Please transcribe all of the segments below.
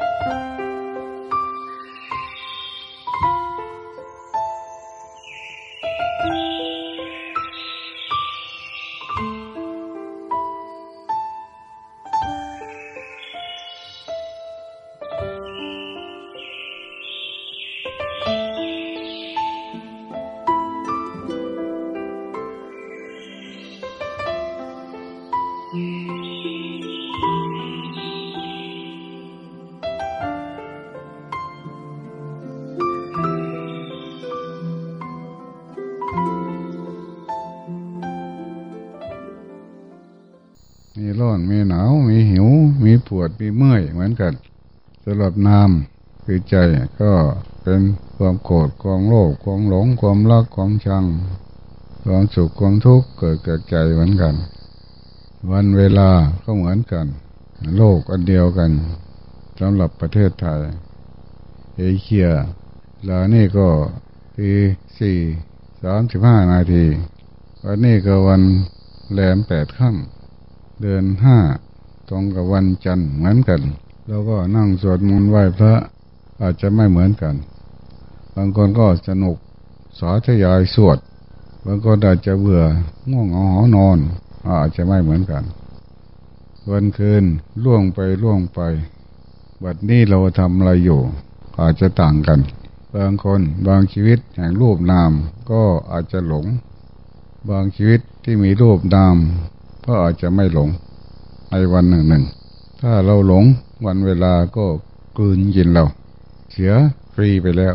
มี ดมีเมื่อยเหมือนกันสำหรับนามคือใจก็เป็นความโกรธความโลภความหลงความรักความชัง ความสุขความทุกข์เกิดกับใจเหมือนกัน วันเวลาก็เหมือนกัน โลกอันเดียวกันสำหรับประเทศไทย เอเชียลานี่ก็ทีสี่สามสิบห้านาทีวันนี้ก็วันแหลมแปดค่ำเดือนห้า ตรงกับวันจันทร์เหมือนกัน แล้วก็นั่งสวดมนต์ไหว้พระอาจจะไม่เหมือนกัน บางคนก็สนุกสาธยายสวด บางคนอาจจะเบื่อง่วงเหงาหอนอน อาจจะไม่เหมือนกัน วันคืนล่วงไปล่วงไปบัดนี้เราทำอะไรอยู่ อาจจะต่างกัน บางคนบางชีวิตแห่งรูปนามก็อาจจะหลง บางชีวิตที่มีรูปนามก็อาจจะไม่หลง ในวันหนึ่งหนึ่ง ถ้าเราหลงวันเวลาก็กืนกินเรา เสียฟรีไปแล้ว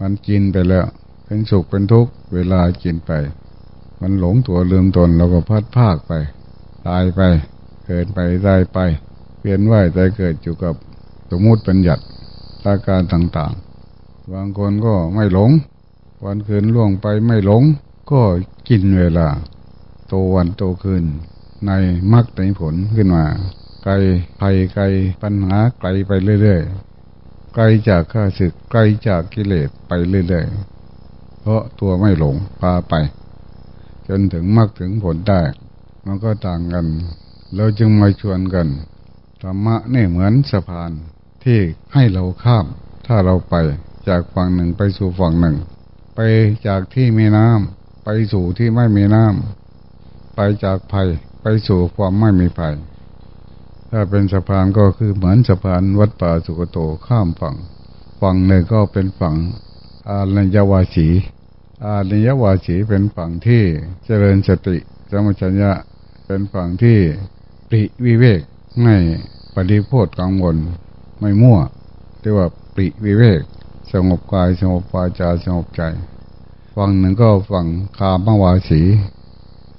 มันกินไปแล้ว เป็นสุขเป็นทุกข์เวลากินไป มันหลงตัวลืมตนเราก็พัดภาคไป ตายไปเกิดไปตายไปเปลี่ยนว่ายใจเกิดอยู่กับสมมติปัญญัติอาการต่างๆ บางคนก็ไม่หลง วันคืนล่วงไปไม่หลง ก็กินเวลา โตวันโตคืน ในมรรคในผลขึ้นมา ไกลภัยไกลปัญหาไกลไปเรื่อยๆไกลจากข้าศึกไกลจากกิเลสไปเรื่อยๆเพราะตัวไม่หลงพาไป จนถึงมรรคถึงผลได้มันก็ต่างกัน เราจึงมาชวนกันธรรมะนี่เหมือนสะพานที่ให้เราข้าม ถ้าเราไปจากฝั่งหนึ่งไปสู่ฝั่งหนึ่ง ไปจากที่มีน้ำไปสู่ที่ไม่มีน้ำไปจากภัย ไปสู่ความไม่มีภัย ถ้าเป็นสะพานก็คือเหมือนสะพานวัดป่าสุกโตข้ามฝั่ง ฝั่งหนึ่งก็เป็นฝั่งอาลยวาสีอาลยวาสีเป็นฝั่งที่เจริญสติสมัชัญญะเป็นฝั่งที่ปริวิเวกไม่ปฏิโพธกังวลไม่มั่วเรียกว่าปริวิเวก สงบกายสงบวาจาสงบใจ ฝั่งหนึ่งก็ฝั่งคามวาสี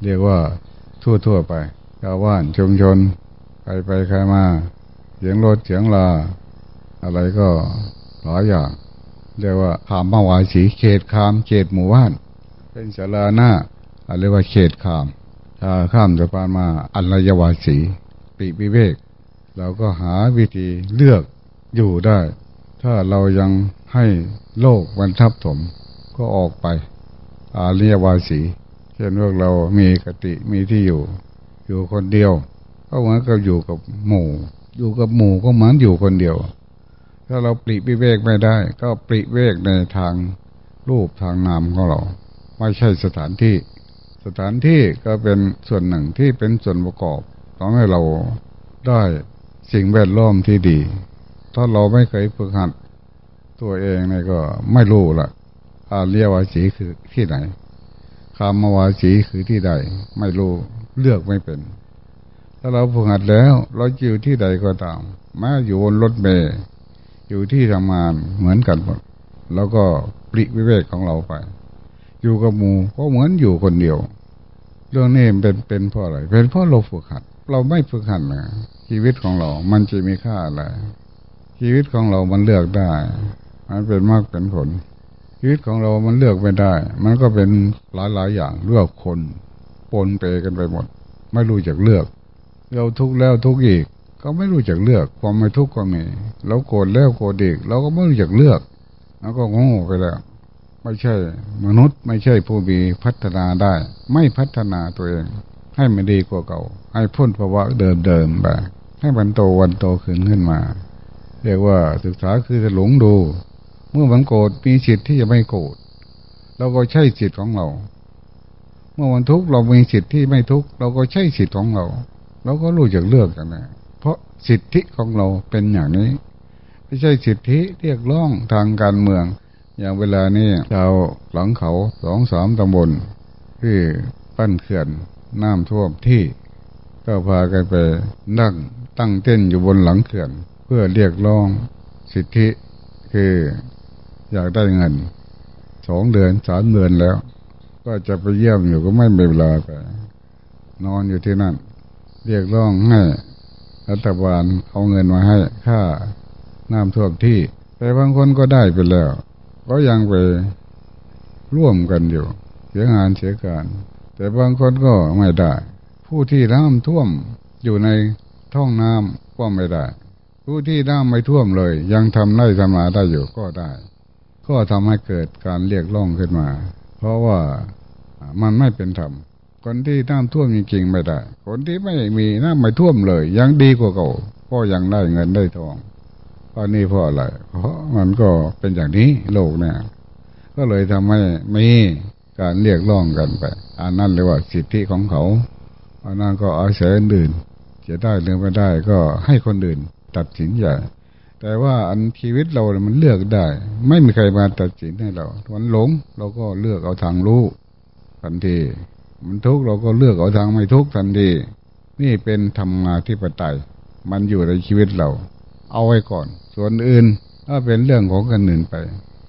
เรียกว่า ทั่วทั่วไปชาวบ้านชุมชนใครไปใครมาเสียงรถเสียงลา อะไรก็หลายอย่างเรียกว่าคามมาวาสีเขตคามเขตหมู่บ้านเป็นสาราหน้าเรียกว่าเขตคามถ้าข้ามสะพานมาอันรยวาสีปิวิเวก เราก็หาวิธีเลือกอยู่ได้ ถ้าเรายังให้โลกมันทับถมก็ออกไปอาเรียวาสี ช่นพวกเรามีกติมีที่อยู่ อยู่คนเดียวก็เหมือนกับอยู่กับหมู่ อยู่กับหมู่ก็เหมือนอยู่คนเดียว ถ้าเราปริวิเวกไม่ได้ ก็ปริเวกในทางรูปทางนามของเรา ไม่ใช่สถานที่ สถานที่ก็เป็นส่วนหนึ่งที่เป็นส่วนประกอบทำให้เราได้สิ่งแวดล้อมที่ดี ถ้าเราไม่เคยฝึกหัดตัวเองเนี่ยก็ไม่รู้ละอาเรียวาสีคือที่ไหน คามวาสีคือที่ใด ไม่รู้เลือกไม่เป็น ถ้าเราฝึกหัดแล้ว เราอยู่ที่ใดก็ตามแม้อยู่บนรถเมล์อยู่ที่ทำงานเหมือนกันหมดแล้วก็ปริวิเวกของเราไป อยู่กับหมูก็เหมือนอยู่คนเดียว เรื่องนี้เป็นเป็นเพราะอะไร เป็นเพราะเราฝึกหัด เราไม่ฝึกหัดนะชีวิตของเรา มันจะมีค่าอะไร ชีวิตของเรามันเลือกได้ มันเป็นมากเป็นผล ชีวิตของเรามันเลือกไม่ได้ มันก็เป็นหลายหลายอย่างเลือกคนปนเปกันไปหมด ไม่รู้จักเลือก เราทุกข์แล้วทุกข์อีก ก็ไม่รู้จักเลือก ความไม่ทุกข์ก็มีเราโกรธแล้วโกรธอีกเราก็ไม่รู้จักเลือกแล้วก็โง่ไปแล้ว ไม่ใช่ มนุษย์ไม่ใช่ผู้มีพัฒนาได้ ไม่พัฒนาตัวเอง ให้มันดีกว่าเก่า ให้พ้นภาวะเดิมๆไปให้มันโตวันโตขึ้นขึ้นมา เรียกว่าศึกษาคือจะหลงดู เมื่อมันโกรธมีสิทธิ์ที่จะไม่โกรธเราก็ใช่สิทธิ์ของเรา เมื่อมันทุกข์เรามีสิทธิ์ที่ไม่ทุกข์เราก็ใช่สิทธิ์ของเราเราก็รู้จักเลือกกันนะเพราะสิทธิของเราเป็นอย่างนี้ ไม่ใช่สิทธิเรียกร้องทางการเมือง อย่างเวลานี้ชาวหลังเขาสองสามตำบลที่ปั้นเขื่อนน้ำท่วมที่ก็พากันไปนั่งตั้งเต้นอยู่บนหลังเขื่อน เพื่อเรียกร้องสิทธิคือ อยากได้เงินสองเดือนสามเดือนแล้ว ก็จะไปเยี่ยมอยู่ก็ไม่มีเวลาไปนอนอยู่ที่นั่น เรียกร้องให้รัฐบาลเอาเงินมาให้ค่าน้ำท่วมที่ แต่บางคนก็ได้ไปแล้ว ก็ยังไปร่วมกันอยู่ เสียงานเสียการ แต่บางคนก็ไม่ได้ ผู้ที่น้ำท่วมอยู่ในท้องน้ำก็ไม่ได้ ผู้ที่น้ำไม่ท่วมเลย ยังทำได้ทำมาได้อยู่ก็ได้ ก็ทำให้เกิดการเรียกร้องขึ้นมา เพราะว่ามันไม่เป็นธรรมคนที่น้ำท่วมจริงๆไม่ได้ คนที่ไม่มีน้ำไม่ท่วมเลย ยังดีกว่าเก่าก็ยังได้เงินได้ทองก็นี่เพราะอะไรเพราะมันก็เป็นอย่างนี้โลกเนี่ยก็เลยทำให้มีการเรียกร้องกันไปอันนั้นเรียกว่าสิทธิของเขาอันนั้นก็อาศัยอื่นจะได้หรือไม่ได้ก็ให้คนอื่น ตัดสินใจ แต่ว่าอันชีวิตเรามันเลือกได้ ไม่มีใครมาตัดสินให้เราวันหลง เราก็เลือกเอาทางรู้ทันที มันทุกข์เราก็เลือกเอาทางไม่ทุกข์ทันที นี่เป็นธรรมาธิปไตย มันอยู่ในชีวิตเรา เอาไว้ก่อน ส่วนอื่นถ้าเป็นเรื่องของกันอื่นไป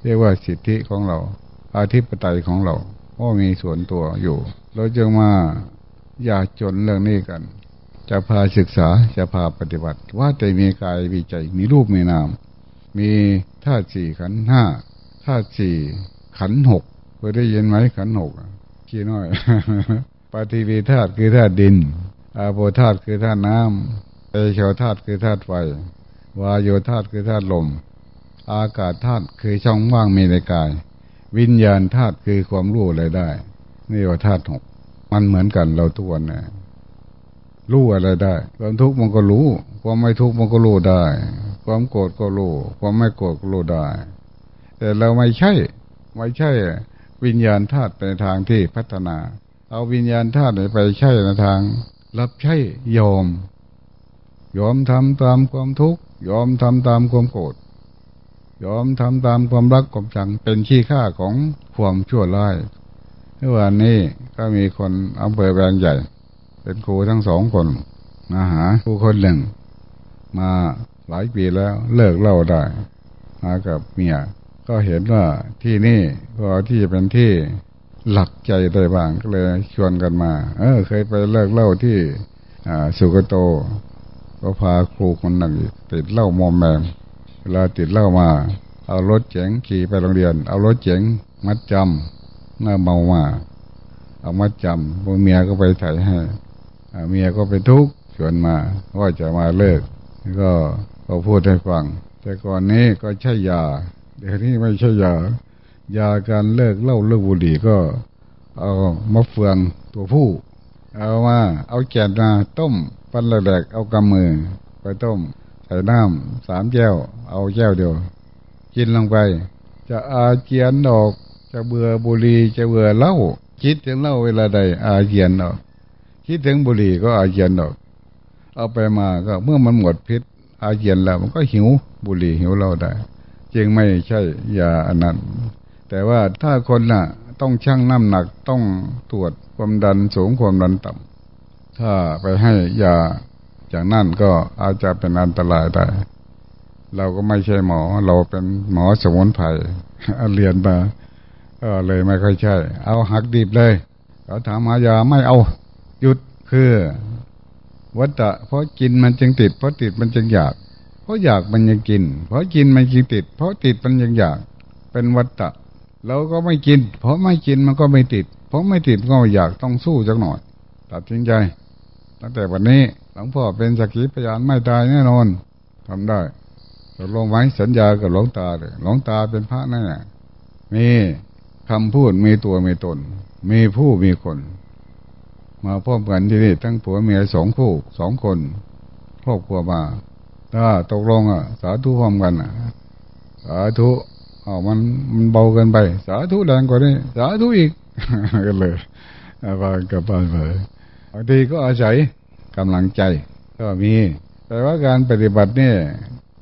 เรียกว่าสิทธิของเรา อาธิปไตยของเราก็มีส่วนตัวอยู่ เราจึงมาอย่าจนเรื่องนี้กัน จะพาศึกษาจะพาปฏิบัติ ว่าใจมีกายมีใจมีรูปมีนาม มีธาตุสี่ขันห้าธาตุสี่ขันหกเคยได้ยินไหมขันหกขี้น้อยปฏิวีธาตุคือธาตุดิน อาโปธาตุคือธาตุน้ำเอโชธาตุคือธาตุไฟ วายโยธาตุคือธาตุลม อากาศธาตุคือช่องว่างมีในกาย วิญญาณธาตุคือความรู้อะไรได้ นี่ว่าธาตุหกมันเหมือนกันเราทุกวันนะ รู้อะไรได้ ความทุกข์มันก็รู้ ความไม่ทุกข์มันก็รู้ได้ ความโกรธก็รู้ ความไม่โกรธก็รู้ได้ แต่เราไม่ใช่ ไม่ใช่ วิญญาณธาตุในทางที่พัฒนา เอาวิญญาณธาตุไปใช่ในทาง รับใช้ยอม ยอมทำตามความทุกข์ ยอมทำตามความโกรธ ยอมทำตามความรักความชัง เป็นขี้ค่าของความชั่วร้ายเมื่อวานนี้ก็มีคนอำเภอแวงใหญ่ เป็นครูทั้งสองคนมาหาครูคนหนึ่ง มาหลายปีแล้วเลิกเล่าได้มากับเมียก็เห็นว่าที่นี่ก็ที่เป็นที่หลักใจได้บ้างก็เลยชวนกันมา เออ เคยไปเลิกเล่าที่อ่าสุกโต ก็พาครูคนหนึ่งติดเล้ามอมแมมเวลาติดเล้ามา เอารถเจ๋งขี่ไปโรงเรียน เอารถเจ๋งมัดจำเมื่อเมามาเอามัดจำพวกเมียก็ไปถ่ายให้ เมียก็ไปทุกข์ชวนมาว่าจะมาเลิก ก็ก็พูดให้ฟัง แต่ก่อนนี้ก็ใช่ยาเดี๋ยวนี้ไม่ใช่ยายาการเลิกเล้าเลิกบุหรี่ก็ เอามะเฟืองตัวผู้ เอามาเอาแกนมาต้มปั้นแหลกเอากำมือ ไปต้ม ใส่น้ำสามแก้ว เอาแก้วเดียว กินลงไป จะอาเจียนออก จะเบื่อบุหรี่จะเบื่อเหล้าคิดถึงเหล้าเวลาใดอาเจียนออก คิดถึงบุหรี่ก็อาเจียนออก เอาไปมาก็เมื่อมันหมดพิษ อาเจียนแล้ว มันก็หิวบุหรี่หิวเหล้าได้ จึงไม่ใช่ยาอันนั้น แต่ว่าถ้าคนน่ะ ต้องชั่งน้ำหนักต้องตรวจความดันสูงความดันต่ำถ้าไปให้ยาจากนั่นก็อาจจะเป็นอันตรายได้เราก็ไม่ใช่หมอ เราเป็นหมอสมุนไพรเรียนมาก็เลยไม่ค่อยใช่ เอาหักดิบเลยเขาถามหายาไม่เอา หยุดคือวัตตะเพราะกินมันจึงติด เพราะติดมันจึงอยาก เพราะอยากมันยังกิน เพราะกินมันจึงติด เพราะติดมันยังอยาก เป็นวัตตะเราก็ไม่กิน เพราะไม่กินมันก็ไม่ติด เพราะไม่ติดก็อยากต้องสู้จักหน่อยตัดสินใจ ตั้งแต่วันนี้หลวงพ่อเป็นสักขีพยานไม่ตายแน่นอนทำได้ตกลงไว้สัญญากับหลวงตาเลยหลวงตาเป็นพระแน่มีคำพูดมีตัวมีตน มีผู้มีคน มาพร้อมกันที่นี่ทั้งผัวเมียสองคู่สองคน ครอบครัวมาถ้าตกลงอะ สาธุพร้อมกันอะ สาธุอ๋อมันมันเบาเกินไป สาธุแรงกว่านี้ สาธุอีกกันเลยบานกับบ้านไปบางทีก็อาศัยกำลังใจ ก็มี แต่ว่าการปฏิบัติเนี่ย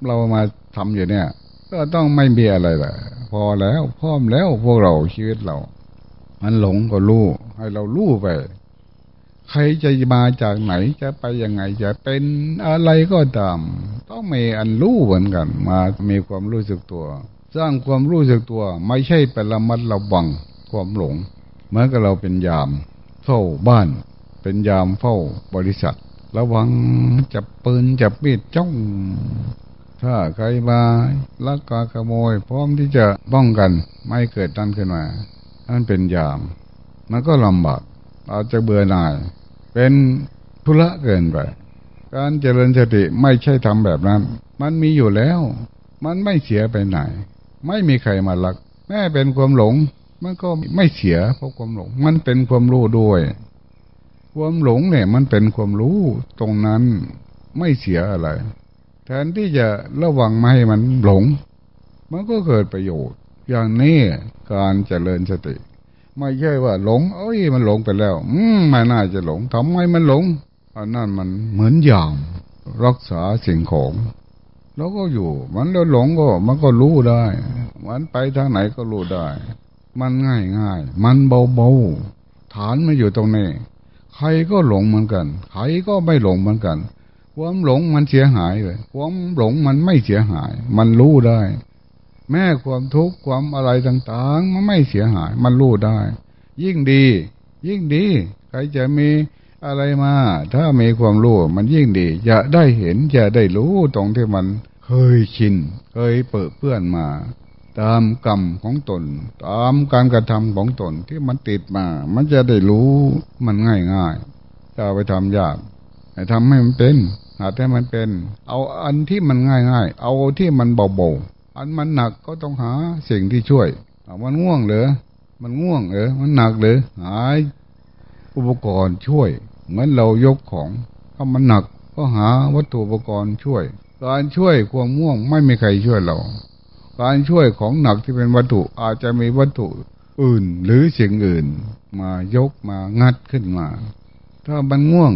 เรามาทำอยู่เนี่ย ก็ต้องไม่มีอะไรแหละพอแล้วพร้อมแล้วพวกเราชีวิตเรา มันหลงก็รู้ให้เรารู้ไป ใครจะมาจากไหนจะไปยังไงจะเป็นอะไรก็ตาม ต้องมีอันรู้เหมือนกัน มามีความรู้สึกตัว สร้างความรู้สึกตัว ไม่ใช่เป็นละมัดระวังความหลงเหมือนกับเราเป็นยามเฝ้าบ้าน เป็นยามเฝ้าบริษัท ระวังจับปืนจับมีดจ้อง ถ้าใครมาลักกาขโมย พร้อมที่จะป้องกันไม่เกิดนั่นขึ้นมานั่นเป็นยาม มันก็ลำบากอาจจะเบื่อหน่าย เป็นธุระเกินไป การเจริญสติไม่ใช่ทำแบบนั้น มันมีอยู่แล้ว มันไม่เสียไปไหน ไม่มีใครมาลัก แม้เป็นความหลง มันก็ไม่เสียเพราะความหลง มันเป็นความรู้ด้วย ความหลงเนี่ย มันเป็นความรู้ตรงนั้นไม่เสียอะไร แทนที่จะระวังไม่ให้มันหลง มันก็เกิดประโยชน์ อย่างนี้การเจริญสติ ไม่ใช่ว่าหลง เอ้ย มันหลงไปแล้ว อืมไม่น่าจะหลงทำไมมันหลงอันนั้นมันเหมือนยามรักษาสิ่งของ แล้วก็อยู่ มันแล้วหลงก็ มันก็รู้ได้ มันไปทางไหนก็รู้ได้ มันง่ายง่ายมันเบาเบาฐานมันอยู่ตรงนี้ ใครก็หลงเหมือนกัน ใครก็ไม่หลงเหมือนกัน ความหลงมันเสียหายเลย ความหลงมันไม่เสียหาย มันรู้ได้ แม้ความทุกข์ความอะไรต่างๆ มันไม่เสียหาย มันรู้ได้ ยิ่งดี ยิ่งดี ใครจะมีอะไรมา ถ้ามีความรู้มันยิ่งดี จะได้เห็นจะได้รู้ตรงที่มันเคยชิน เคยเปิดเพื่อนมา ตามกรรมของตน ตามการกระทำของตนที่มันติดมา มันจะได้รู้มันง่ายง่ายจะไปทำยากให้ทำให้มันเป็นหาให้มันเป็น เอาอันที่มันง่ายง่ายเอาที่มันเบาๆ อันมันหนักก็ต้องหาสิ่งที่ช่วยมันง่วงเหรอมันง่วงเหรอมันหนักเหรอหาอุปกรณ์ช่วย เหมือนเรายกของถ้ามันหนักก็หาวัตถุอุปกรณ์ช่วย การช่วยความง่วงไม่มีใครช่วยเรา การช่วยของหนักที่เป็นวัตถุอาจจะมีวัตถุอื่นหรือสิ่งอื่น มายกมางัดขึ้นมา ถ้ามันง่วง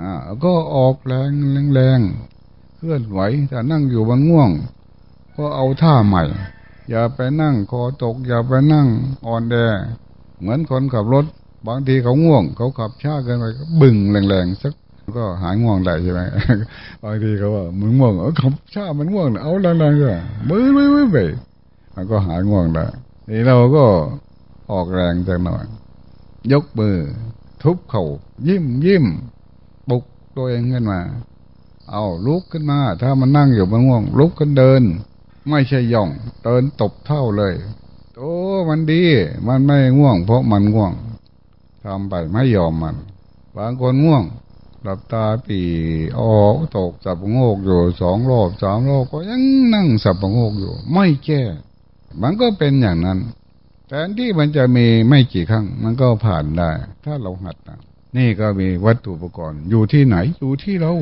อ่าก็ออกแรงแรงเคลื่อนไหวแต่นั่งอยู่มันง่วง ก็เอาท่าใหม่ อย่าไปนั่งคอตก อย่าไปนั่งอ่อนแอเหมือนคนขับรถ บางทีเขาง่วง เขาขับช้าเกินไปก็บึ่งแรงๆสักก็หายง่วงได้ใช่ไหมบางทีเขาว่ามึงง่วงเออขับช้ามันง่วงเอาแรงๆก็มือมือไปมันก็หายง่วงได้นี่เราก็ออกแรงจังหน่อยยกมือ ทุบเขา่ายิ้มยิ้มปลุกตัวเองขึ้นมา เอาลุกขึ้นมา ถ้ามันนั่งอยู่มันง่วง ลุกขึ้นเดิน ไม่ใช่ย่องเดินตบเท่าเลยโอ้มันดี มันไม่ง่วง เพราะมันง่วงทำไปไม่ยอมมัน บางคนง่วง หลับตาปีออกตกสับโงกอยู่สองรอบสามรอบก็ยังนั่งสับโงกอยู่ ไม่แก้มันก็เป็นอย่างนั้นแต่ที่มันจะมีไม่กี่ครั้ง มันก็ผ่านได้ ถ้าเราหัดนะนี่ก็มีวัตถุอุปกรณ์ อยู่ที่ไหนอยู่ที่เรา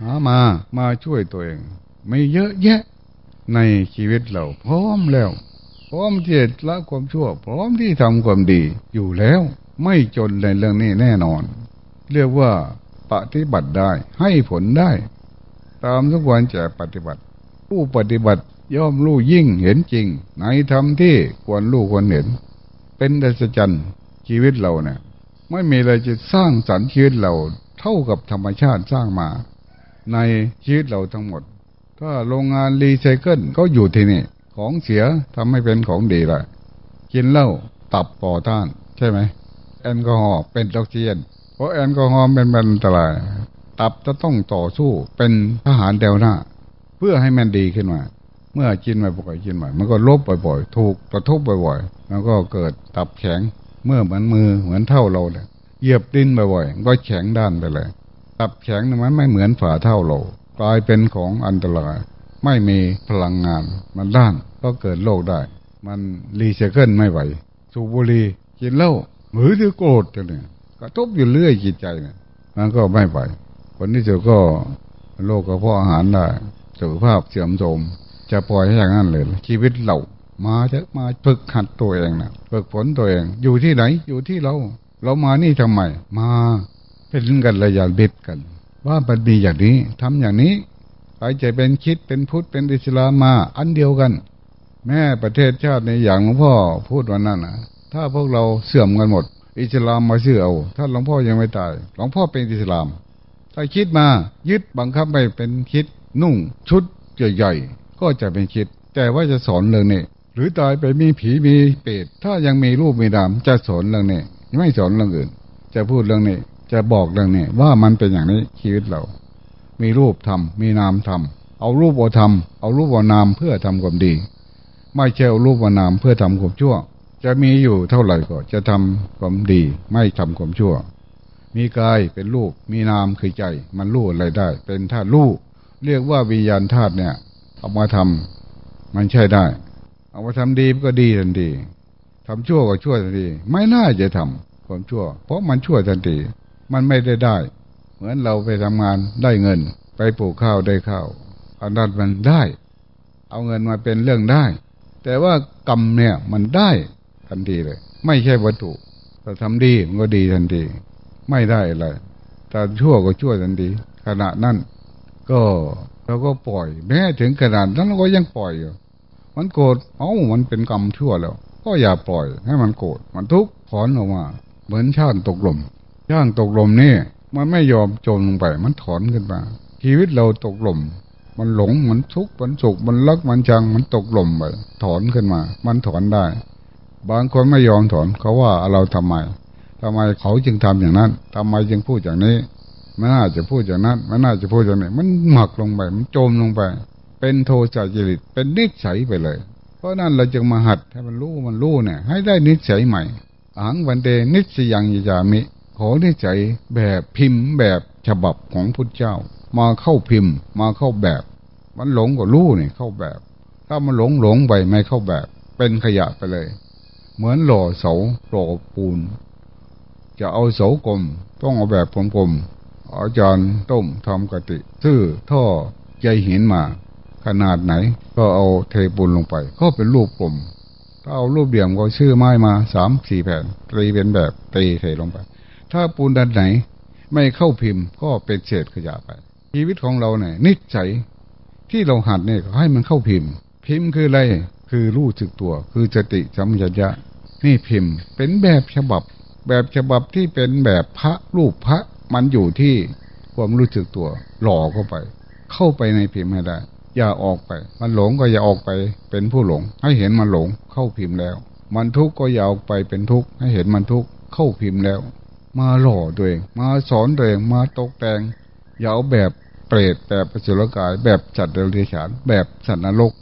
หามามาช่วยตัวเอง ไม่เยอะแยะ ในชีวิตเรา พร้อมแล้ว พร้อมที่จะละความชั่ว พร้อมที่ทำความดีอยู่แล้ว ไม่จนในเรื่องนี้แน่นอน เรียกว่าปฏิบัติได้ให้ผลได้ ตามทุกวันจะปฏิบัติ ผู้ปฏิบัติย่อมรู้ยิ่งเห็นจริง ในธรรมที่ควรรู้ควรเห็น เป็นดัชจันชีวิตเราเนี่ยไม่มีอะไรจะสร้างสรรค์ชีวิตเราเท่ากับธรรมชาติสร้างมา ในชีวิตเราทั้งหมด ถ้าโรงงานรีไซเคิลก็อยู่ที่นี่ ของเสียทำให้เป็นของดีลยกินเหล้าตับปอต้าน ใช่ไหมแอลกอฮอล์เป็นออกซิเจนเพราะแอลกอฮอล์เป็นอันตรายตับจะต้องต่อสู้เป็นทหารเดวหน้า เพื่อให้มันดีขึ้นมา เมื่อกินมาบ่อยกินมามันก็ลบบ่อยๆ ถูกกระทบบ่อยๆมันก็เกิดตับแข็งเมื่อเหมือนมือเหมือนเท่าเราเลยเหยียบดินบ่อยๆก็แข็งด้านไปเลย ตับแข็งมันไม่เหมือนฝ่าเท่าเรา กลายเป็นของอันตราย ไม่มีพลังงาน มันด้านก็เกิดโรคได้ มันรีไซเคิลไม่ไหว สูบบุหรี่กินเหล้าหรือจะโกรธจะเนี่ยกระทบอยู่เรื่อยจิตใจเนี่ยมันก็ไม่ไหวคนที่เจอก็โรคกระเพาะอาหารได้สุขภาพเสื่อมโทรมจะปล่อยให้อย่างนั้นเลย ชีวิตเรามาจะมาฝึกหัดตัวเองนะฝึกฝนตัวเอง อยู่ที่ไหน อยู่ที่เรา เรามานี่ทำไม มาเป็นกันระยะเด็ดกัน ว่ามันมีอย่างนี้ทำอย่างนี้ใครจะเป็นคิดเป็นพุทธเป็นอิสลามมา อันเดียวกัน แม่ประเทศชาติในอย่างหลวงพ่อพูดวันนั้นนะถ้าพวกเราเสื่อมกันหมด อิสลามมาเชื่อเอาถ้าหลวงพ่อยังไม่ตายหลวงพ่อเป็นอิสลามถ้าคิดมายึดบังคับไปเป็นคิดนุ่งชุดใหญ่ๆก็จะเป็นคิด แต่ว่าจะสอนเรื่องนี้หรือตายไปมีผีมีเปรตถ้ายังมีรูปมีนามจะสอนเรื่องนี้ไม่สอนเรื่องอื่น จะพูดเรื่องนี้ จะบอกเรื่องนี้ว่ามันเป็นอย่างนี้ชีวิตเรา มีรูปทำมีนามทำเอารูปเอาทำเอารูปเอานามเพื่อทำความดี ไม่ใช่เอารูปเอานามเพื่อทำความชั่ว จะมีอยู่เท่าไหร่ก็จะทำความดี ไม่ทำความชั่ว มีกายเป็นรูป มีนามคือใจ มันรู้อะไรได้ เป็นธาตุรู้เรียกว่าวิญญาณธาตุเนี่ยเอามาทำมันใช่ได้ เอามาทำดีก็ดีทันทีทำชั่วก็ชั่วทันทีไม่น่าจะทำความชั่ว เพราะมันชั่วทันที มันไม่ได้ได้ เหมือนเราไปทำงานได้เงิน ไปปลูกข้าวได้ข้าวอันนั้นมันได้ เอาเงินมาเป็นเรื่องได้ แต่ว่ากรรมเนี่ยมันได้ทันทีเลย ไม่ใช่วัตถุถ้าทำดีมันก็ดีทันที ไม่ได้อะไรแต่ชั่วก็ชั่วทันทีขณะนั้นก็เราก็ปล่อย แม้ถึงขนาดนั้นเราก็ยังปล่อยอยู่มันโกรธเอ้ามันเป็นกรรมชั่วแล้ว ก็อย่าปล่อยให้มันโกรธมันทุกข์ถอนออกมา เหมือนช่างตกลม ช่างตกลมนี่มันไม่ยอมจมลงไป มันถอนขึ้นมาชีวิตเราตกลมมันหลง มันทุกข์ มันสุข มันรัก มันชัง มันตกลมไป ถอนขึ้นมา มันถอนได้ บางคนไม่ยอมถอน เขาว่าเราทำไมทำไมเขาจึงทำอย่างนั้นทำไมจึงพูดอย่างนี้ ไม่น่าจะพูดอย่างนั้น ไม่น่าจะพูดอย่างนี้ มันหมักลงไป มันจมลงไป เป็นโทสะจริต เป็นนิสัยไปเลย เพราะนั้นเราจึงมาหัดให้มันรู้ มันรู้เนี่ย ให้ได้นิสัยใหม่อังวันเดนิสยังยามิ ขอนิสัยแบบพิมพ์แบบฉบับของพุทธเจ้า มาเข้าพิมพ์ มาเข้าแบบ มันหลงก็รู้เนี่ยเข้าแบบ ถ้ามันหลงหลงไปไม่เข้าแบบ เป็นขยะไปเลย เหมือนหล่อเสาหล่อปูน จะเอาเสากลมต้องเอาแบบกลมๆอาจารย์ต้มทำกติซื้อท่อใยหินมา ขนาดไหน ก็เอาเทปูนลงไป ก็เป็นรูปกลมถ้าเอารูปเดี่ยมก็ชื่อไม้มาสามสี่แผ่นตีเป็นแบบตีเทลงไป ถ้าปูนด้านไหน ไม่เข้าพิมพ์ก็เป็นเศษขยะไป ชีวิตของเราเนี่ยนิสัยที่เราหัดเนี่ยให้มันเข้าพิมพ์ พิมพ์คืออะไรคือรู้สึกตัว คือสติสัมปชัญญะนี่พิมพ์ เป็นแบบฉบับ แบบฉบับที่เป็นแบบพระรูปพระมันอยู่ที่ความรู้สึกตัว หล่อเข้าไป เข้าไปในพิมพ์ให้ได้อย่าออกไป มันหลงก็อย่าออกไป เป็นผู้หลง ให้เห็นมันหลงเข้าพิมพ์แล้ว มันทุกข์ก็อย่าออกไปเป็นทุกข์ให้เห็นมันทุกข์เข้าพิมพ์แล้ว มาหล่อตัวเอง มาสอนตัวเองมาตกแต่งอย่าเอาแบบเปรตแบบปสุรกาย แบบจัดเดรัจฉานแบบสัตว์นรก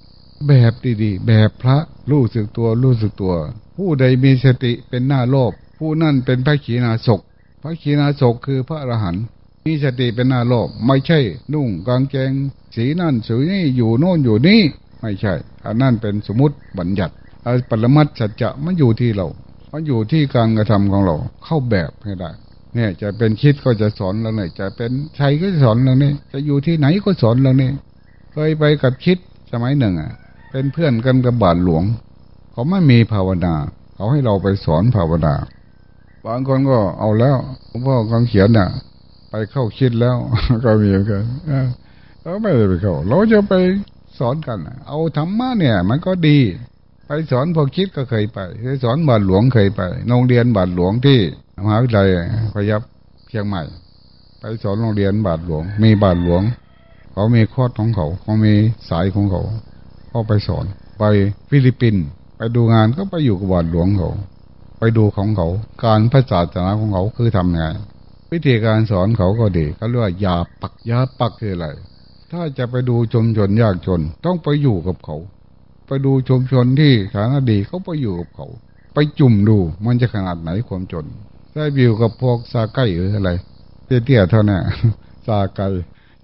แบบดีๆ แบบพระรู้สึกตัวรู้สึกตัว ผู้ใดมีสติเป็นหน้าโลภผู้นั่นเป็นพระขีณาสกพระขีณาสกคือพระอรหันต์มีสติเป็นหน้าโลภไม่ใช่ นุ่งกางเกงสีนั่นสีนี่อยู่โน่นอยู่นี่ ไม่ใช่อันนั่นเป็นสมมติบัญญัติปรมัตสัจจะมันอยู่ที่เรา มันอยู่ที่การกระทำของเรา เข้าแบบให้ได้ เนี่ย จะเป็นคิดก็จะสอนเราเนี่ยจะเป็นใชัยก็จะสอนเราเนี่ยจะอยู่ที่ไหนก็สอนเราเนี่ยเคยไปกับคิดสมัยหนึ่งอะ เป็นเพื่อนกันกับบาทหลวง เขาไม่มีภาวนา เขาให้เราไปสอนภาวนา บางคนก็เอาแล้วหลวงพ่อกำเขียนน่ะ ไปเข้าคิดแล้วก็มีเหมือนกันเราไม่ได้ไปเข้า เราจะไปสอนกัน เอาธรรมะเนี่ย มันก็ดี ไปสอนพวกคริสต์ก็เคยไปไปสอนบาทหลวงเคยไปโรงเรียนบาทหลวงที่มหาวิทยาลัยพยับเชียงใหม่ ไปสอนโรงเรียนบาทหลวง มีบาทหลวง เขามีคอร์สของเขาเขามีสายของเขาก็ไปสอน ไปฟิลิปปินส์ไปดูงานก็ไปอยู่กับบาทหลวงเขา ไปดูของเขา การพระศาสนาของเขาคือทำไงวิธีการสอนเขาก็ดีเขาเรียกว่ายาปักยาปักคืออะไรถ้าจะไปดูชมชนยากจน ต้องไปอยู่กับเขา ไปดูชุมชนที่ฐานะดีเขาไปอยู่กับเขา ไปจุ่มดูมันจะขนาดไหนความจน ได้วิวกับพวกซาไก่หรืออะไรเตี้ยๆเท่านั้นซาไก่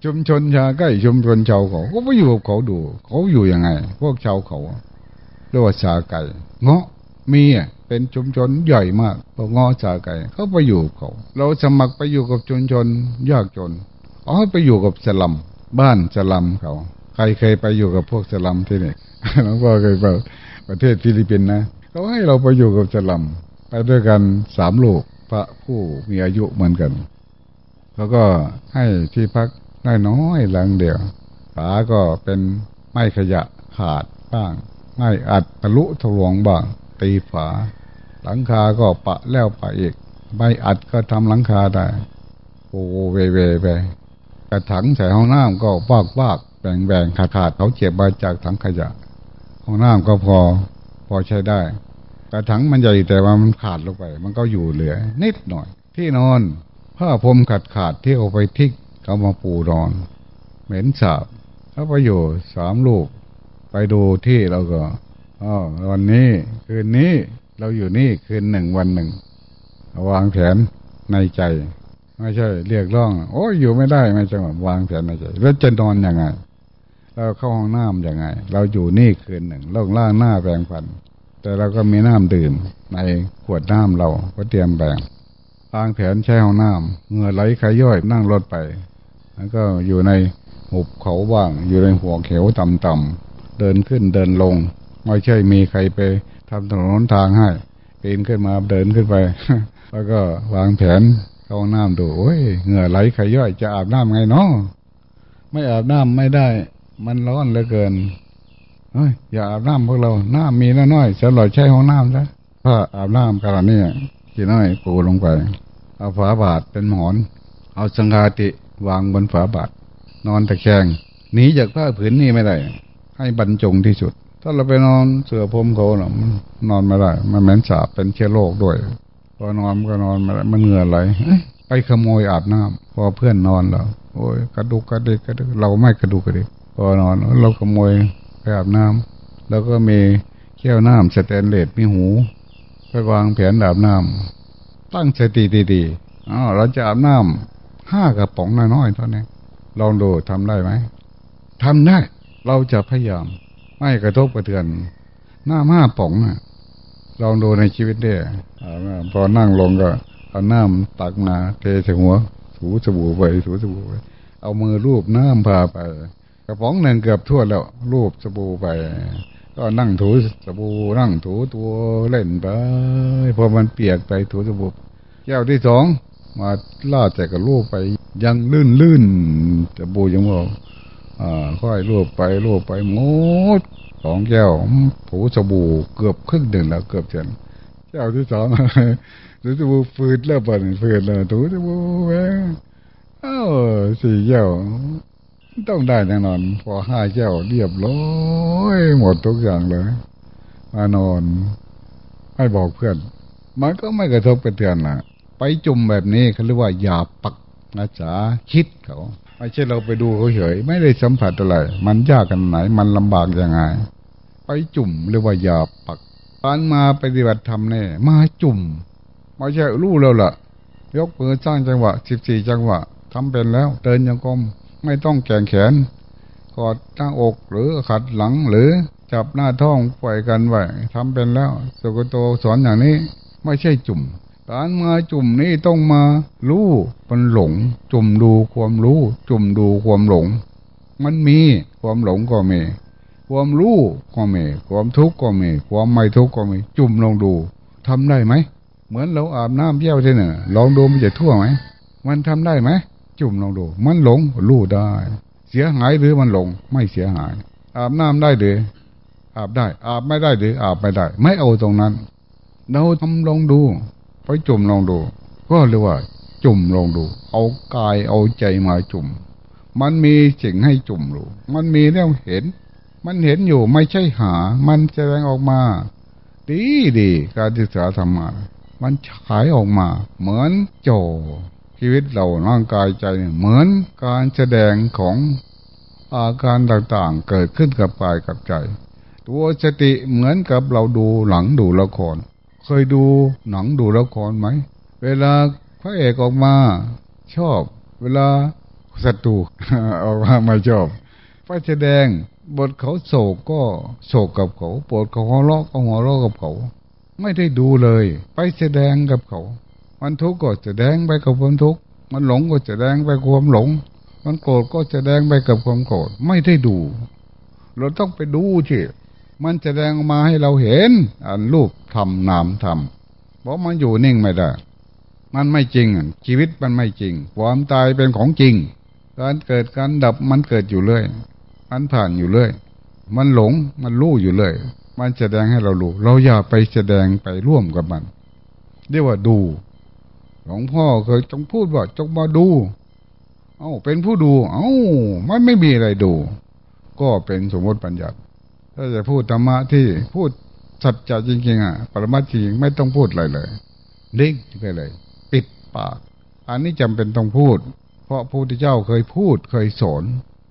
ชุมชนชาใกล้ชุมชนชาวเขาก็ไปอยู่กับเขาดู เขาอยู่ยังไง พวกชาวเขาเรียกว่าชาไก่เงาะมีอะเป็นชุมชนใหญ่มากพวกเงาะชาไก่เขาไปอยู่เขา เราสมัครไปอยู่กับชุมชนยากจนอาให้ไปอยู่กับสลัมบ้านสลัมเขา ใครเคยไปอยู่กับพวกสลัมที่นี่หลวงพ่อเคยไปประเทศฟิลิปปินส์นะเขาให้เราไปอยู่กับสลัมไปด้วยกันสามลูกพระผู้มีอายุเหมือนกันเขาก็ให้ที่พักได้น้อยหลังเดียวฝาก็เป็นไม้ขยะขาดบ้างไม้อัดทะลุทะลวงบ้าง ตีฝา หลังคาก็ปะแล้วปะอีกใบอัดก็ทำหลังคาได้โอ้เวเวไปกระถังใส่ห้องน้ำก็วากวาก แบ่งแบ่งขาดขาดเขาเจ็บมาจากถังขยะห้องน้ำก็พอพอใช้ได้กระถังมันใหญ่แต่ว่ามันขาดลงไป มันก็อยู่เหลือ นิดหน่อย ที่นอนผ้าพรมขาดขาดที่เอาไปทิกเขามาปูนอน เหม็นสาบแล้วไปอยู่สามลูก ไปดูที่เราก็อ๋อวันนี้คืนนี้เราอยู่นี่คืนหนึ่งวันหนึ่งวางแผนในใจไม่ใช่เรียกร้อง โอ้ยอยู่ไม่ได้ไม่ใช่วางแผนในใจแล้วจะนอนยังไง เราเข้าห้องน้ำยังไง เราอยู่นี่คืนหนึ่งล่องล่างหน้าแปรงฟัน แต่เราก็มีน้ำดื่มในขวดน้ำเราก็เตรียมแบ่งวางแผนใช้ห้องน้ำเหงื่อไหลขย่อยนั่งรถไปแล้วก็อยู่ในหุบเขาบ้าง อยู่ในหัวเขียวต่ำๆเดินขึ้นเดินลง ไม่ใช่มีใครไปทำถนนทางให้ปีนขึ้นมาเดินขึ้นไป แล้วก็วางแผนเข้าห้องน้ำดูโอ้ยเหงื่อไหลขย่อยจะอาบน้ำไงเนาะไม่อาบน้ำไม่ได้ มันร้อนเหลือเกินเฮ้ยอย่าอาบน้ำพวกเรา น้ำมีน้อยๆจะหล่อใช้ห้องน้ำซะถ้าอาบน้ำขนาดนี้กี่น้อยปูลงไป เอาฝาบาทเป็นหมอน เอาสังฆาติวางบนฝาบาทนอนตะแคงหนีจากผ้าผืนนี้ไม่ได้ ให้บรรจงที่สุด ถ้าเราไปนอนเสือพรมเขาเนาะมันอนไม่ได้มันเหม็นสาบเป็นเชื้อโรคด้วยพอนอนมันก็นอนไม่ได้มันเหงื่อไหลไปขโมยอาบน้ำพอเพื่อนนอนแล้วโอ้ยกระดุกกระดิกกระดิกเราไม่กระดุกกระดิก พอนอนเราขโมยไปอาบน้ำแล้วก็มีแก้ยวน้ำสแตนเลสมีหูไปวางแผนอาบน้ำตั้งสติดีๆอ๋อเราจะอาบน้ำห้ากระป๋องน้อยๆเท่านี้ลองดูทำได้ไหมทำได้ เราจะพยายาม ไม่กระทบกระเทือน หน้าห้าป๋องนะลองดูในชีวิตได้อาบน้ำพอนั่งลงก็เอาน้ำตักมาเทใส่หัว ถูสบู่ไปถูสบู่ไปเอามือรูปน้ำพาไป กระป๋องหนึ่งเกือบทั่วแล้ว รูปสบู่ไป ก็นั่งถูสบู่นั่งถูตัวเล่นไปพอมันเปียกไปถูสบู่แก้วที่สองมาล่าแต่กับรูปไป ยังลื่นลื่นสบู่ยังบอกอ่าค่อยรูปไปรูปไปหมดสองแก้วถูสบู่เกือบครึ่งหนึ่งแล้วเกือบเจนแก้วที่สองถูสบู่ฟืดแล้วปั่นฟืดแล้วถูสบู่แม่เอ้าสี่แก้ว ต้องได้แน่นอน พอห้าแก้วเรียบร้อยหมดทุกอย่างเลยมานอนไม่บอกเพื่อน มันก็ไม่กระทบกระเทือนนะไปจุ่มแบบนี้เขาเรียกว่าอย่าปักนะจ๊ะคิดเขาไม่ใช่เราไปดูเขาเฉยไม่ได้สัมผัสอะไร มันยากกันไหน มันลำบากยังไง ไปจุ่มเรียกว่าอย่าปักการมาปฏิบัติธรรมเนี่ยมาจุ่มไม่ใช่รู้แล้วล่ะ ยกมือสร้างจังหวะสิบสี่จังหวะทำเป็นแล้ว เดินยังกรม ไม่ต้องแข่งแขนกอดตั้งอกหรือขัดหลังหรือจับหน้าท้องปล่อยกันไว้ทำเป็นแล้วสุกโตสอนอย่างนี้ไม่ใช่จุ่ม การมาจุ่มนี่ต้องมารู้มันหลง จุ่มดูความรู้ จุ่มดูความหลง มันมีความหลงก็มี ความรู้ก็มี ความทุกข์ก็มี ความไม่ทุกข์ก็มี จุ่มลองดูทำได้ไหม เหมือนเราอาบน้ำเยี่ยวที่เนี่ยลองดูมันจะทั่วไหมมันทำได้ไหม จุ่มลองดู มันหลงรู้ได้ เสียหายหรือมันหลง ไม่เสียหาย อาบน้ำได้หรืออาบได้ อาบไม่ได้หรืออาบไม่ได้ ไม่เอาตรงนั้น เราทำลองดู ไปจุ่มลองดู ก็เรียกว่า จุ่มลองดู เอากายเอาใจมาจุ่ม มันมีสิ่งให้จุ่มรู้มันมีแล้วเห็น มันเห็นอยู่ไม่ใช่หา มันแสดงออกมา ดีดีการศึกษาธรรมะมันฉายออกมา เหมือนโจ ชีวิตเราร่างกายใจเหมือนการแสดงของอาการต่างๆ เกิดขึ้นกับกายกับใจ ตัวสติเหมือนกับเราดูหลังดูละคร เคยดูหนังดูละครไหม เวลาพระเอกออกมาชอบ เวลาศัตรูออกมาไม่ชอบไฟแสดงบทเขาโศกก็โศกกับเขาปวดเขาหัวเราะก็หัวเราะกับเขา ไม่ได้ดูเลย ไปแสดงกับเขา มันทุกข์ก็จะแดงไปกับความทุกข์มันหลงก็จะแดงไปความหลง มันโกรธก็จะแดงไปกับความโกรธไม่ได้ดู เราต้องไปดูทีมันจะแดงมาให้เราเห็น อันรูปทำนามทำเพราะมันอยู่นิ่งไม่ได้ มันไม่จริง ชีวิตมันไม่จริง ความตายเป็นของจริง การเกิดการดับมันเกิดอยู่เรื่อยมันผ่านอยู่เรื่อยมันหลงมันรู้อยู่เลย มันแสดงให้เรารู้ เราอย่าไปแสดงไปร่วมกับมัน เรียกว่าดู หลวงพ่อเคยจงพูดว่าจงมาดู เอา้าเป็นผู้ดู เอา้ามันไม่มีอะไรดู ก็เป็นสมมติปัญญาถ้าจะพูดธรรมะที่พูดสัจจะจริงๆอะปรมาจริงไม่ต้องพูดอะไรเลยลิงไปเลย ปิดปาก อันนี้จำเป็นต้องพูด เพราะพระพุทธเจ้าเคยพูดเคยสอน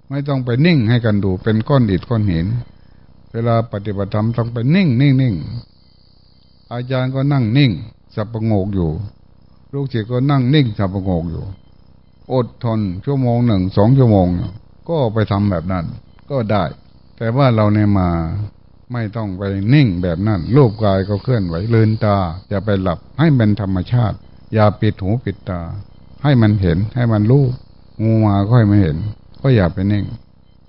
ไม่ต้องไปนิ่งให้กันดู เป็นก้อนอิฐก้อนหิน เวลาปฏิบัติธรรมต้องไปนิ่งนิ่งนิ่งอาจารย์ก็นั่งนิ่งสับประงกอยู่ ลูกศิษย์ก็นั่งนิ่งสับประงกอยู่ อดทนชั่วโมงหนึ่งสองชั่วโมง ก็ไปทำแบบนั้น ก็ได้ แต่ว่าเราเนี่ยมาไม่ต้องไปนิ่งแบบนั้น รูปกายก็เคลื่อนไหวเลืนตา อย่าไปหลับให้เป็นธรรมชาติ อย่าปิดหูปิดตา ให้มันเห็นให้มันรู้งูมาก็ให้มันเห็น ก็อย่าไปนิ่ง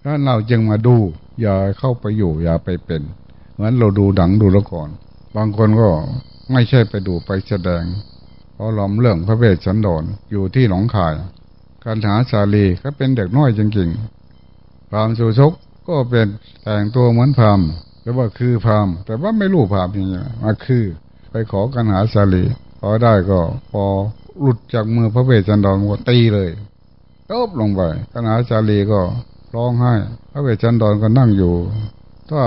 ถ้าเราจึงมาดู อย่าเข้าไปอยู่ อย่าไปเป็นเหมือนเราดูดังดูละครบางคนก็ไม่ใช่ไปดูไปแสดง เพราะล้อมเรื่องพระเวสสันดรอยู่ที่หนองคายการหาสาลีก็เป็นเด็กน้อยจริงๆพรามสุชกก็เป็นแต่งตัวเหมือนพรามหรือว่าคือพรามแต่ว่าไม่รู้พรามยังไงมาคือ ไปขอกันหาสาลีพอได้ก็พอหลุดจากมือพระเวสสันดรก็ตีเลยตบลงไปคณะจารีก็ร้องไห้ พระเวสสันดรก็นั่งอยู่ถ้า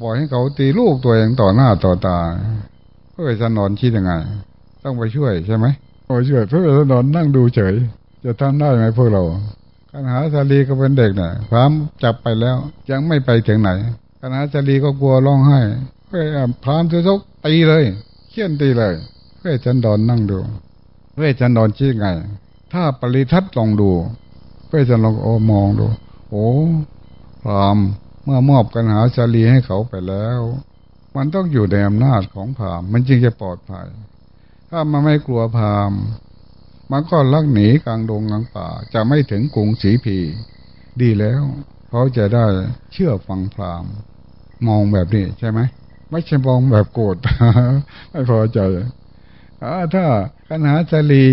บ่อยให้เขาตีลูกตัวเองต่อหน้าต่อตาพระเวสสันดรคิดยังไง ต้องไปช่วยใช่ไหมไปช่วยพระเวสสันดรนั่งดูเฉย จะทำได้ไหมพวกเรากัณหาชาลีก็เป็นเด็กเนี่ยพราหมณ์จับไปแล้ว ยังไม่ไปถึงไหนกัณหาชาลีก็กลัวร้องไห้พราหมณ์จะชกตีเลยเฆี่ยนตีเลยพระเวสสันดรนั่งดูเพระเวสสันดรคิดไง ถ้าปริทัศน์ลองดูก็จะลองโอมองดู โอ้พรามเมื่อมอบกันหาชาลีให้เขาไปแล้ว มันต้องอยู่ในอำนาจของพรามมันจึงจะปลอดภัย ถ้ามันไม่กลัวพรามมันก็ลักหนีกลางดงกลางป่า จะไม่ถึงกรุงศรีพี ดีแล้ว เขาจะได้เชื่อฟังพรามมองแบบนี้ใช่ไหมไม่ใช่มองแบบโกรธไม่พอใจถ้ากันหาชาลี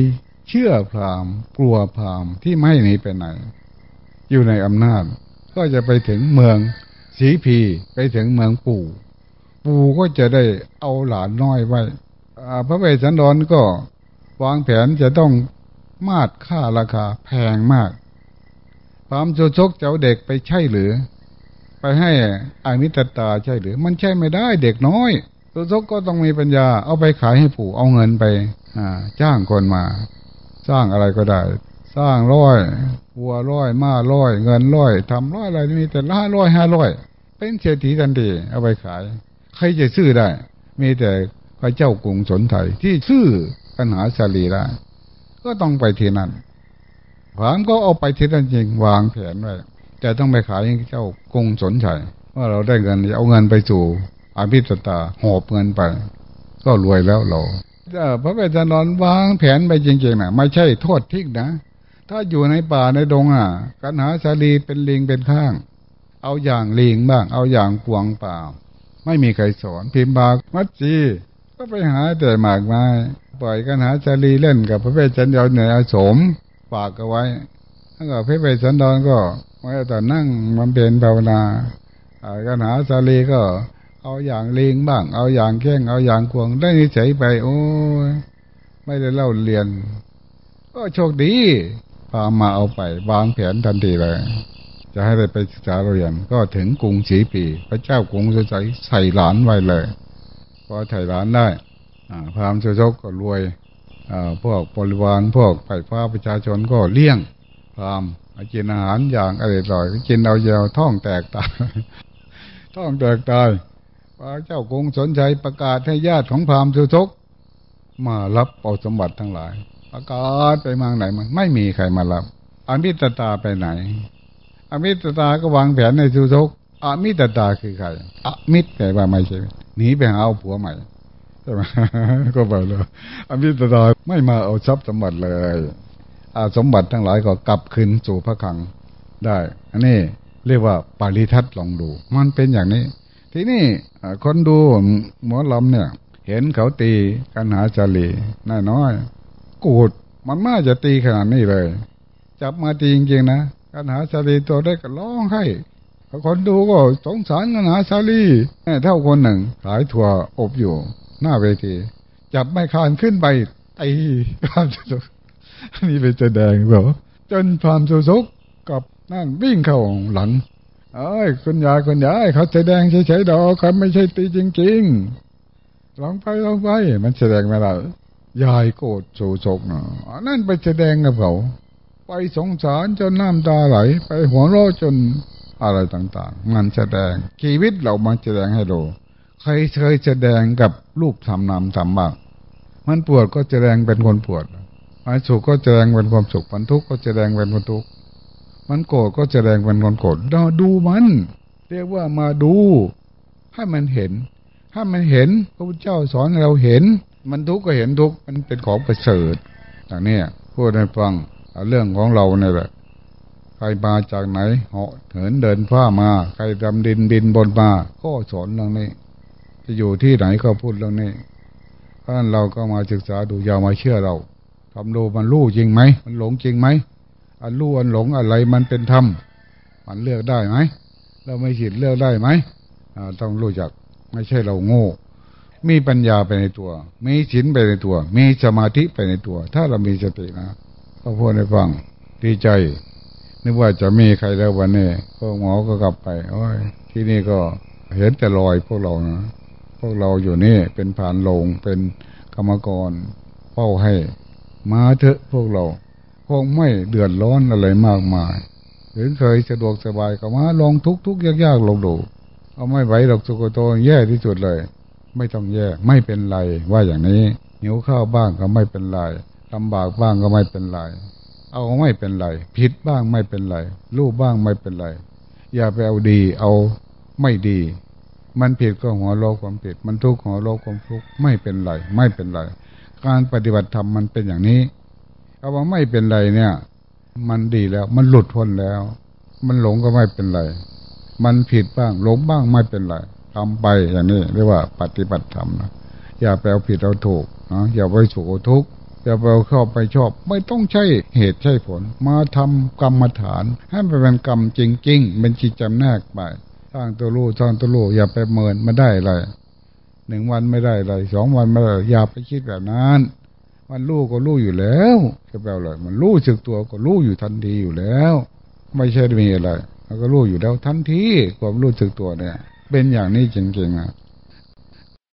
เชื่อพรามกลัวพรามที่ไม่หนีไปไหน อยู่ในอำนาจ ก็จะไปถึงเมืองสีพีไปถึงเมืองปู่ ปู่ก็จะได้เอาหลานน้อยไว้ พระเวสสันดรก็วางแผนจะต้องมาดค่าราคาแพงมากพรามโจชกเจ้าเด็กไปใช่หรือ ไปให้อานิตตาใช่หรือ มันใช่ไม่ได้เด็กน้อยโจชกก็ต้องมีปัญญา เอาไปขายให้ปู่เอาเงินไปจ้างคนมา สร้างอะไรก็ได้ สร้างร้อยวัวร้อยม้าร้อย เงินร้อยทำร้อยอะไรมีแต่ละห้าร้อยห้าร้อยเป็นเศรษฐีทันทีเอาไปขาย ใครจะซื้อได้ มีแต่ พระเจ้ากรุงสนไทยที่ซื้อปัญหาสาลีได้ก็ต้องไปที่นั่นผามก็เอาไปที่นั่นจริงวางแผนไว้จะต้องไปขายให้เจ้ากรุงสนชัยว่าเราได้เงินเอาเงินไปสู่อาภิตตาหอบเงินไป ก็รวยแล้วเราพระเวทนนวางแผนไปจริงๆนะไม่ใช่โทษทิ้งนะ ถ้าอยู่ในป่าในดงอะ กันหาสาลีเป็นลิงเป็นข้าง เอาอย่างลิงบ้าง เอาอย่างกวงป่า ไม่มีใครสอนพิมพ์บากมัดจี ก็ไปหาแต่หมากไม้ปล่อยกันหาสาลีเล่นกับพระเวชชันดรในอาสมฝากเอาไว้ถ้ากับพระเวชชันดรก็ไม่แต่นั่งมันเป็นภาวนากันหาสาลีก็ เอาอย่างเลงบ้าง เอาอย่างแข้งเอาอย่างควงได้นิสัยไป โอ้ยไม่ได้เล่าเรียน ก็โชคดีพามาเอาไปวางแผนทันทีเลย จะให้ได้ไปศึกษาเรียนก็ถึงกรุงศรีปี พระเจ้ากรุงจะใส่ใส่หลานไว้เลย พอใส่หลานได้พรามโชคก็รวยพวกบริวารพวกไฝ่ฟ้าประชาชนก็เลี้ยงพรามกินอาหารอย่างอร่อยกินเอาเยาวท้องแตกตายท้องแตกตายพระเจ้ากรุงสนใจประกาศให้ญาติของพราหมณ์สุทกมารับเอาสมบัติทั้งหลาย ประกาศไปมางไหนมันไม่มีใครมารับอมิตตาไปไหนอมิตตาก็วางแผนในสุทก อมิตตาคือใครอมิตรแปลว่าไม่ใช่หนีไปหาเอาผัวใหม่ใช่ไหมก็ไปเลยอมิตตาไม่มาเอาทรัพย์สมบัติเลยอาสมบัติทั้งหลายก็กลับคืนสู่พระคังได้ อันนี้เรียกว่าปริทัศน์ลองดู มันเป็นอย่างนี้ ทีนี้อ่คนดูหมอลำเนี่ย เห็นเขาตีกันหาจารีน้อยน้อยๆกูดมันน่าจะตีขนาดนี้เลย จับมาตีจริงๆนะกันหาจารีตัวได้ก็ร้องไห้ คนดูก็สงสารกันหาจารีแม่เท่าคนหนึ่งขายถั่วอบอยู่ หน้าเวที จับไม้คานขึ้นไปตีความสุขนี่เป็นแสดงแบบจนความสุขกับนั่นวิ่งเข้าหลังเอ้ยคุณยายคุณยายเขาแสดงเฉยๆดอกเขาไม่ใช่ตีจริงๆลองไปลองไปมันแสดงไม่ได้ยายโกรธโศกกนะนั่นไปแสดงกับเขาไปสงสารจนน้ำตาไหล ไปหัวเราะจน อะไรต่างๆ มันแสดงชีวิตเรามาแสดงให้ดูใครเคยแสดงกับลูกทำนามทำบ้างมันปวดก็แสดงเป็นคนปวดมันสุขก็แสดงเป็นความสุขมันทุกข์ก็แสดงเป็นคนทุกข์มันโกรธก็แสดงเป็นคนโกรธเราดูมัน เรียกว่ามาดู ให้มันเห็น ถ้ามันเห็นพระพุทธเจ้าสอนเราเห็น มันทุกข์ก็เห็นทุกข์มันเป็นของประเสริฐอย่างนี้พูดให้ฟังเรื่องของเราเนี่ยแหละ ครมาจากไหนเหาะเหินเดินผ้ามา ใครดำดินดินบนมาก็สอนเรื่องนี้ จะอยู่ที่ไหนก็พูดเรื่องนี้เพราะนั้นเราก็มาศึกษาดูย่ามาเชื่อเราทำดูมันรู้จริงไหมมันหลงจริงไหมอันรู้อันหลงอะไรมันเป็นธรรมมันเลือกได้ไหมเราไม่ฉิดเลือกได้ไหมต้องรู้จักไม่ใช่เราโง่ มีปัญญาไปในตัว มีศีลไปในตัว มีสมาธิไปในตัว ถ้าเรามีสตินะก็พูดให้ฟังดีใจ นึกว่าจะมีใครแล้ววันนี้พวกหมอก็กลับไปโอ้ยที่นี่ก็เห็นแต่รอยพวกเรานะพวกเราอยู่นี่เป็นผ่านลงเป็นกรรมกรเป้าให้ มาเถอะพวกเราคงไม่เดือดร้อนอะไรมากมายหรือเคยสะดวกสบายก็มาลองทุกทุกยากยากลงดูเอาไม่ไหวหรอกสุโกโตแย่ที่สุดเลย ไม่ต้องแย่ไม่เป็นไรว่าอย่างนี้หิวข้าวบ้างก็ไม่เป็นไรลำบากบ้างก็ไม่เป็นไร เอาไม่เป็นไรผิดบ้างไม่เป็นไรรู้บ้างไม่เป็นไร อย่าไปเอาดี เอาไม่ดี มันผิดก็หัวโลกความผิด มันทุกข์หัวโลกความทุกข์ไม่เป็นไร ไม่เป็นไร การปฏิบัติธรรมมันเป็นอย่างนี้คำว่าไม่เป็นไรเนี่ย มันดีแล้ว มันหลุดพ้นแล้ว มันหลงก็ไม่เป็นไร มันผิดบ้างหลงบ้างไม่เป็นไรทำไปอย่างนี้เรียกว่าปฏิบัติธรรมนะอย่าไปเอาผิดเอาถูกนะอย่าไปสุขทุกข์ อย่าไปเอาชอบไปชอบ ไม่ต้องใช่เหตุใช่ผล มาทำกรรมฐาน ให้มันเป็นกรรมจริง ๆ เป็นจิตจำแนกไปสร้างตัวรู้สร้างตัวรู้อย่าไปเมินมาได้อะไรหนึ่งวันไม่ได้อะไรสองวันไม่ได้อย่าไปคิดแบบนั้นมันรู้ก็รู้อยู่แล้วจะแปลว่ามันรู้สึกตัวก็รู้อยู่ทันทีอยู่แล้ว ไม่ใช่มีอะไรมันก็รู้อยู่แล้วทันทีความรู้สึกตัวเนี่ย เป็นอย่างนี้จริงๆอะ